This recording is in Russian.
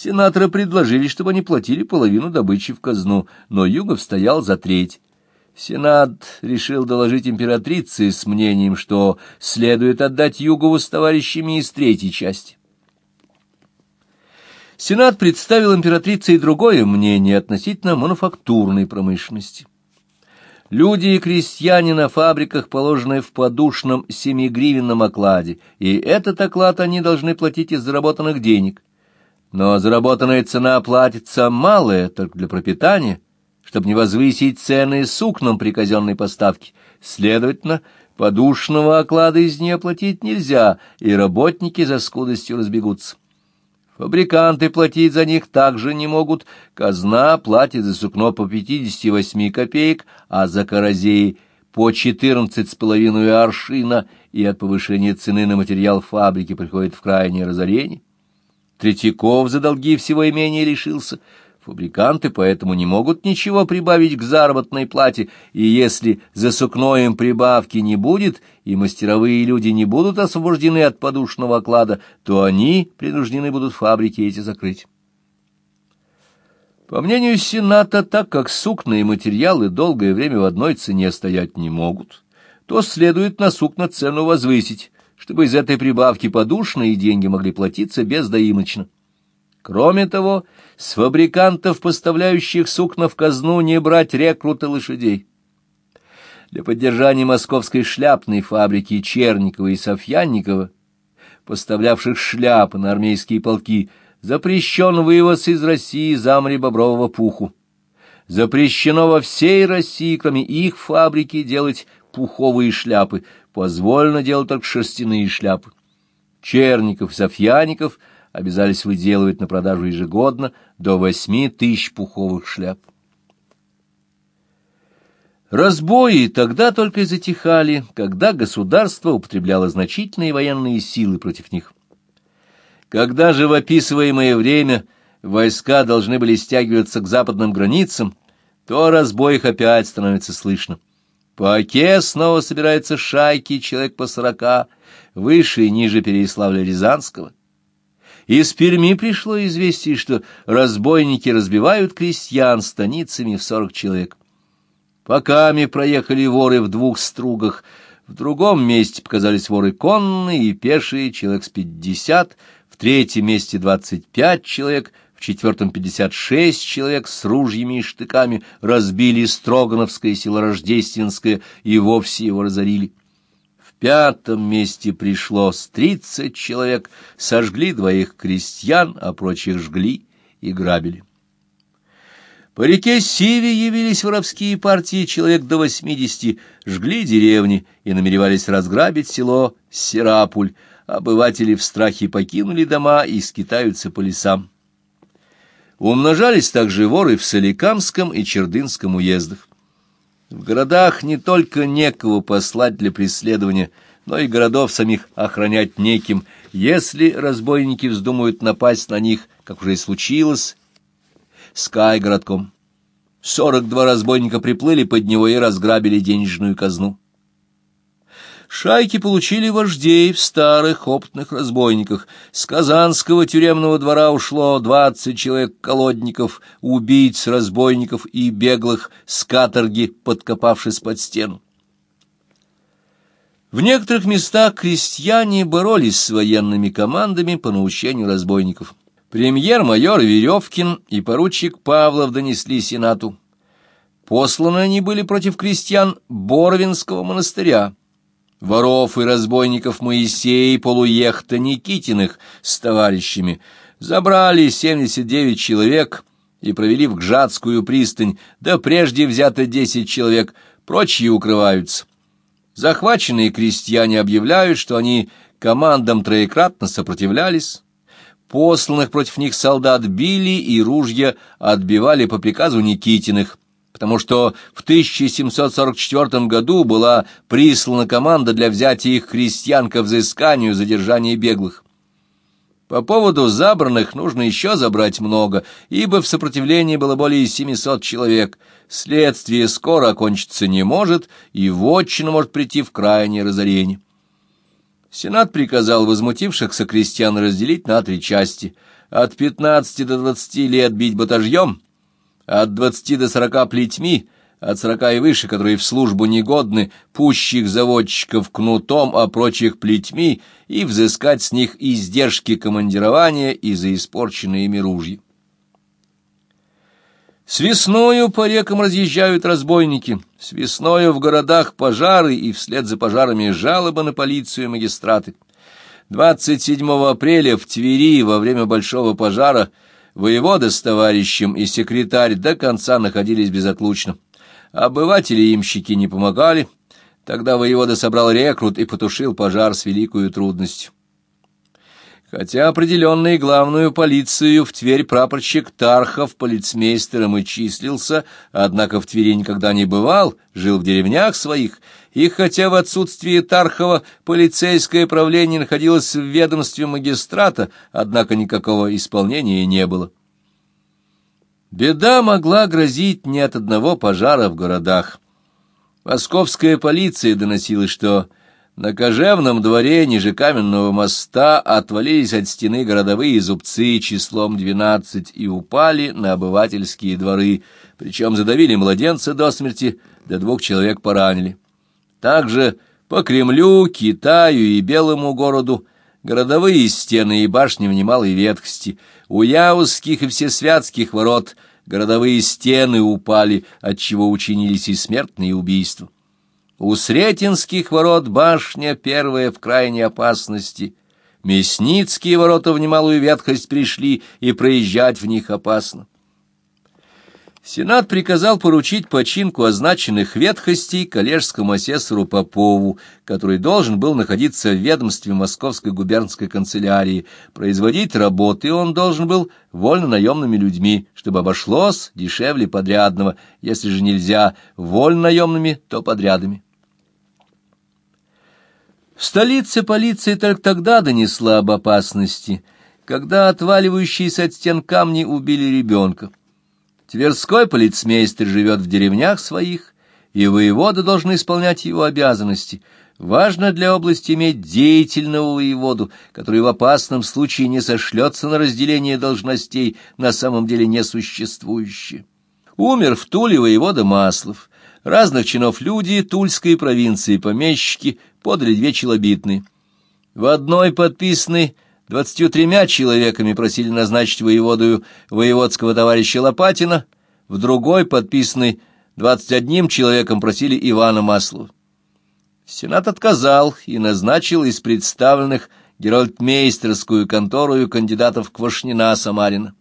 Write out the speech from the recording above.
Сенаторы предложили, чтобы они платили половину добычи в казну, но Югов стоял за треть. Сенат решил доложить императрице с мнением, что следует отдать Югову с товарищами из третьей части. Сенат представил императрице и другое мнение относительно мануфактурной промышленности. Люди и крестьяне на фабриках положены в подушном семигривенном окладе, и этот оклад они должны платить из заработанных денег. Но заработанная цена платится малая, только для пропитания, чтобы не возвысить цены сукном при казенной поставке. Следовательно, подушного оклада из нее платить нельзя, и работники за скудостью разбегутся. Фабриканты платить за них также не могут. Казна платит за сукно по 58 копеек, а за корозеи по 14,5 аршина, и от повышения цены на материал фабрики приходит в крайнее разорение. Третьяков за долги всего имения лишился — Фабриканты поэтому не могут ничего прибавить к заработной плате, и если за сукно им прибавки не будет, и мастеровые люди не будут освобождены от подушного оклада, то они принуждены будут фабрики эти закрыть. По мнению Сената, так как сукна и материалы долгое время в одной цене стоять не могут, то следует на сукна цену возвысить, чтобы из этой прибавки подушные деньги могли платиться бездоимочно. Кроме того, с фабрикантов, поставляющих сукна в казну, не брать рекрута лошадей. Для поддержания московской шляпной фабрики Черникова и Софьянникова, поставлявших шляпы на армейские полки, запрещен вывоз из России замри бобрового пуху. Запрещено во всей России, кроме их фабрики, делать пуховые шляпы, позволено делать только шерстяные шляпы. Черников и Софьяников — обязались выделывать на продажу ежегодно до восьми тысяч пуховых шляп. Разбои тогда только затихали, когда государство употребляло значительные военные силы против них. Когда же в описываемое время войска должны были стягиваться к западным границам, то о разбоях опять становится слышно. По оке снова собираются шайки, человек по сорока, выше и ниже Переяславля-Рязанского. Из Перми пришло известие, что разбойники разбивают крестьян станицами в сорок человек. Поками проехали воры в двух стругах, в другом месте показались воры конные и пешие, человек с пятьдесят, в третьем месте двадцать пять человек, в четвертом пятьдесят шесть человек с ружьями и штыками разбили Строгановское село Рождественское и вовсе его разорили пятом месте пришлось тридцать человек, сожгли двоих крестьян, а прочих жгли и грабили. По реке Сиве явились воровские партии человек до восьмидесяти, жгли деревни и намеревались разграбить село Серапуль. Обыватели в страхе покинули дома и скитаются по лесам. Умножались также воры в Соликамском и Чердынском уездах. В городах не только некого послать для преследования, но и городов самих охранять неким, если разбойники вздумают напасть на них, как уже и случилось с Кай-городком. Сорок два разбойника приплыли под него и разграбили денежную казну. Шайки получили вождей в старых опытных разбойниках. С Казанского тюремного двора ушло двадцать человек колодников, убийц, разбойников и беглых с каторги, подкопавшись под стену. В некоторых местах крестьяне боролись с военными командами по наущению разбойников. Премьер-майор Веревкин и поручик Павлов донесли Сенату. Посланы они были против крестьян Борвинского монастыря воров и разбойников Моисея и полуехта Никитиных с товарищами, забрали семьдесят девять человек и провели в Гжатскую пристань, да прежде взято десять человек, прочие укрываются. Захваченные крестьяне объявляют, что они командам троекратно сопротивлялись, посланных против них солдат били и ружья отбивали по приказу Никитиных, потому что в 1744 году была прислана команда для взятия их крестьян к взысканию задержания беглых. По поводу забранных нужно еще забрать много, ибо в сопротивлении было более 700 человек. Следствие скоро окончиться не может, и вотчина может прийти в крайнее разорение. Сенат приказал возмутившихся крестьян разделить на три части. от пятнадцати до двадцати лет бить батажьем, от двадцати до сорока плетьми, от сорока и выше, которые в службу негодны, пущих заводчиков кнутом, а прочих плетьми, и взыскать с них издержки командирования и за испорченные ими ружья. С весною по рекам разъезжают разбойники, с весною в городах пожары и вслед за пожарами жалобы на полицию и магистраты. 27 апреля в Твери во время большого пожара воевода с товарищем и секретарь до конца находились безотлучно. Обыватели и имщики не помогали. Тогда воевода собрал рекрут и потушил пожар с великою трудностью. Хотя определенный главную полицию в Тверь прапорщик Тархов полицмейстером и числился, однако в Твери никогда не бывал, жил в деревнях своих, и хотя в отсутствие Тархова полицейское правление находилось в ведомстве магистрата, однако никакого исполнения не было. Беда могла грозить не от одного пожара в городах. Московская полиция доносила, что на кожевном дворе ниже каменного моста отвалились от стены городовые зубцы числом двенадцать и упали на обывательские дворы, причем задавили младенца до смерти, до двух человек поранили. Также по Кремлю, Китаю и Белому городу городовые стены и башни в немалой ветхости, у Яузских и Всесвятских ворот городовые стены упали, отчего учинились и смертные убийства. У Сретенских ворот башня первая в крайней опасности. Мясницкие ворота в немалую ветхость пришли, и проезжать в них опасно. Сенат приказал поручить починку означенных ветхостей коллежскому асессору Попову, который должен был находиться в ведомстве Московской губернской канцелярии. Производить работы он должен был вольно-наемными людьми, чтобы обошлось дешевле подрядного, если же нельзя вольно-наемными, то подрядами. В столице полиция только тогда донесла об опасности, когда отваливающиеся от стен камни убили ребенка. Тверской полицмейстер живет в деревнях своих, и воевода должен исполнять его обязанности. Важно для области иметь деятельного воеводу, который в опасном случае не сошлется на разделение должностей, на самом деле несуществующие. Умер в Туле воевода Маслов. Разных чинов люди Тульской провинции, помещики, подали две челобитные. В одной подписанной двадцатью тремя человеками просили назначить воеводою воеводского товарища Лопатина, в другой, подписанной двадцать одним человеком, просили Ивана Маслова. Сенат отказал и назначил из представленных герольдмейстерскую контору кандидатов Квашнина Самарина.